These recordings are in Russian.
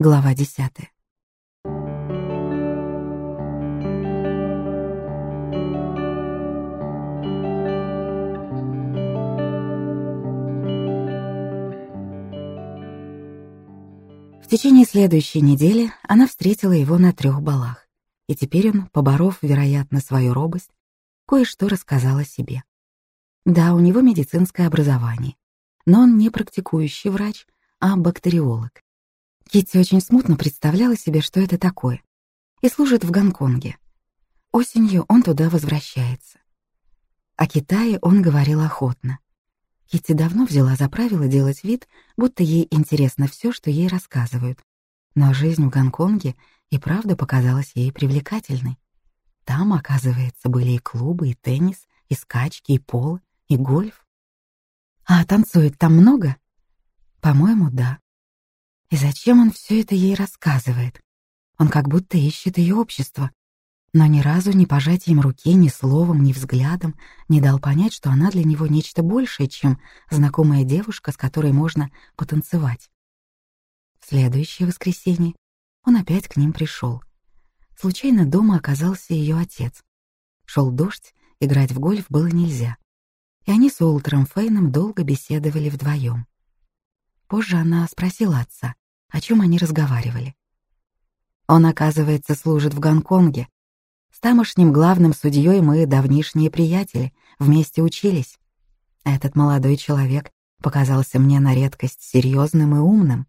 Глава десятая. В течение следующей недели она встретила его на трех балах, и теперь он, поборов, вероятно, свою робость, кое-что рассказал о себе. Да, у него медицинское образование, но он не практикующий врач, а бактериолог. Китти очень смутно представляла себе, что это такое, и служит в Гонконге. Осенью он туда возвращается. О Китае он говорил охотно. Китти давно взяла за правило делать вид, будто ей интересно все, что ей рассказывают. Но жизнь в Гонконге и правда показалась ей привлекательной. Там, оказывается, были и клубы, и теннис, и скачки, и пол, и гольф. А танцует там много? По-моему, да. И зачем он все это ей рассказывает? Он как будто ищет ее общество, но ни разу ни пожатием руки, ни словом, ни взглядом не дал понять, что она для него нечто большее, чем знакомая девушка, с которой можно потанцевать. В следующее воскресенье он опять к ним пришел. Случайно дома оказался ее отец. Шел дождь, играть в гольф было нельзя. И они с Уолтером Фейном долго беседовали вдвоем. Позже она спросила отца, о чем они разговаривали. Он, оказывается, служит в Гонконге, с тамошним главным судьей мы давнишние приятели, вместе учились. Этот молодой человек показался мне на редкость серьезным и умным.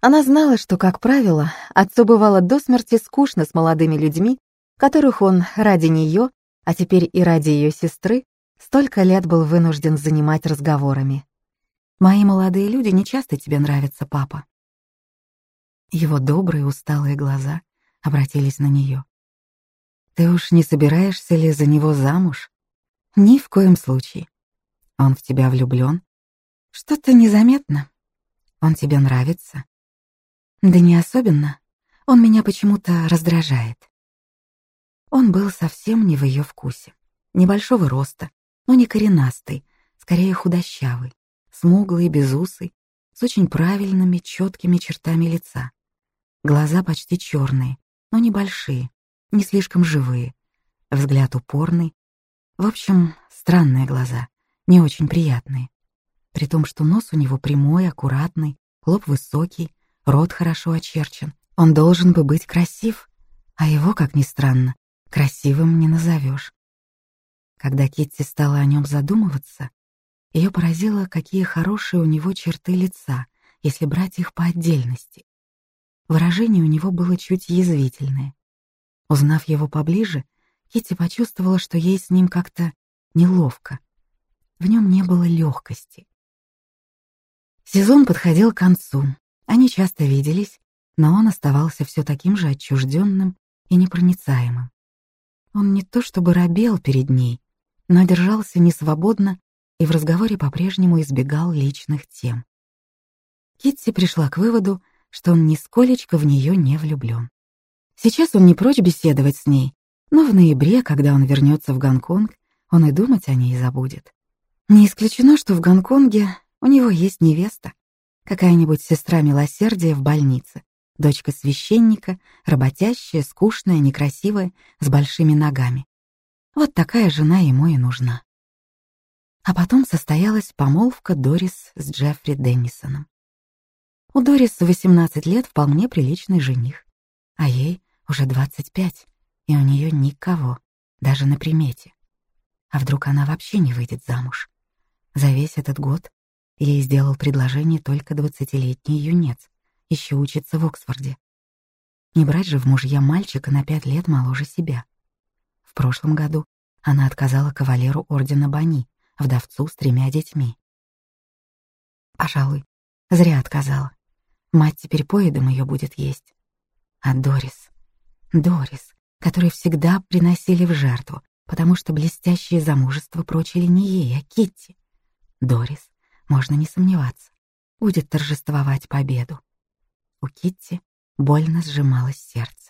Она знала, что, как правило, отцу бывало до смерти скучно с молодыми людьми, которых он ради нее, а теперь и ради ее сестры, столько лет был вынужден занимать разговорами. «Мои молодые люди не часто тебе нравятся, папа». Его добрые усталые глаза обратились на нее. Ты уж не собираешься ли за него замуж? Ни в коем случае. Он в тебя влюблен? Что-то незаметно. Он тебе нравится? Да не особенно. Он меня почему-то раздражает. Он был совсем не в ее вкусе. Небольшого роста, но не коренастый, скорее худощавый, смуглый, безусый, с очень правильными, четкими чертами лица. Глаза почти черные, но небольшие, не слишком живые, взгляд упорный. В общем, странные глаза, не очень приятные. При том, что нос у него прямой, аккуратный, лоб высокий, рот хорошо очерчен. Он должен бы быть красив, а его, как ни странно, красивым не назовешь. Когда Китти стала о нем задумываться, ее поразило, какие хорошие у него черты лица, если брать их по отдельности. Выражение у него было чуть язвительное, Узнав его поближе, Кити почувствовала, что ей с ним как-то неловко. В нем не было легкости. Сезон подходил к концу. Они часто виделись, но он оставался все таким же отчужденным и непроницаемым. Он не то чтобы робел перед ней, но держался несвободно и в разговоре по-прежнему избегал личных тем. Китти пришла к выводу, что он нисколечко в нее не влюблен. Сейчас он не прочь беседовать с ней, но в ноябре, когда он вернется в Гонконг, он и думать о ней забудет. Не исключено, что в Гонконге у него есть невеста, какая-нибудь сестра милосердия в больнице, дочка священника, работящая, скучная, некрасивая, с большими ногами. Вот такая жена ему и нужна. А потом состоялась помолвка Дорис с Джеффри Деннисоном. У Дорис 18 лет вполне приличный жених, а ей уже 25, и у нее никого, даже на примете. А вдруг она вообще не выйдет замуж? За весь этот год ей сделал предложение только двадцатилетний юнец, еще учится в Оксфорде. Не брать же в мужья мальчика на пять лет моложе себя. В прошлом году она отказала кавалеру ордена Бани, вдовцу с тремя детьми. Пожалуй, зря отказала. Мать теперь поедом ее будет есть. А Дорис... Дорис, которые всегда приносили в жертву, потому что блестящее замужество прочили не ей, а Китти. Дорис, можно не сомневаться, будет торжествовать победу. У Китти больно сжималось сердце.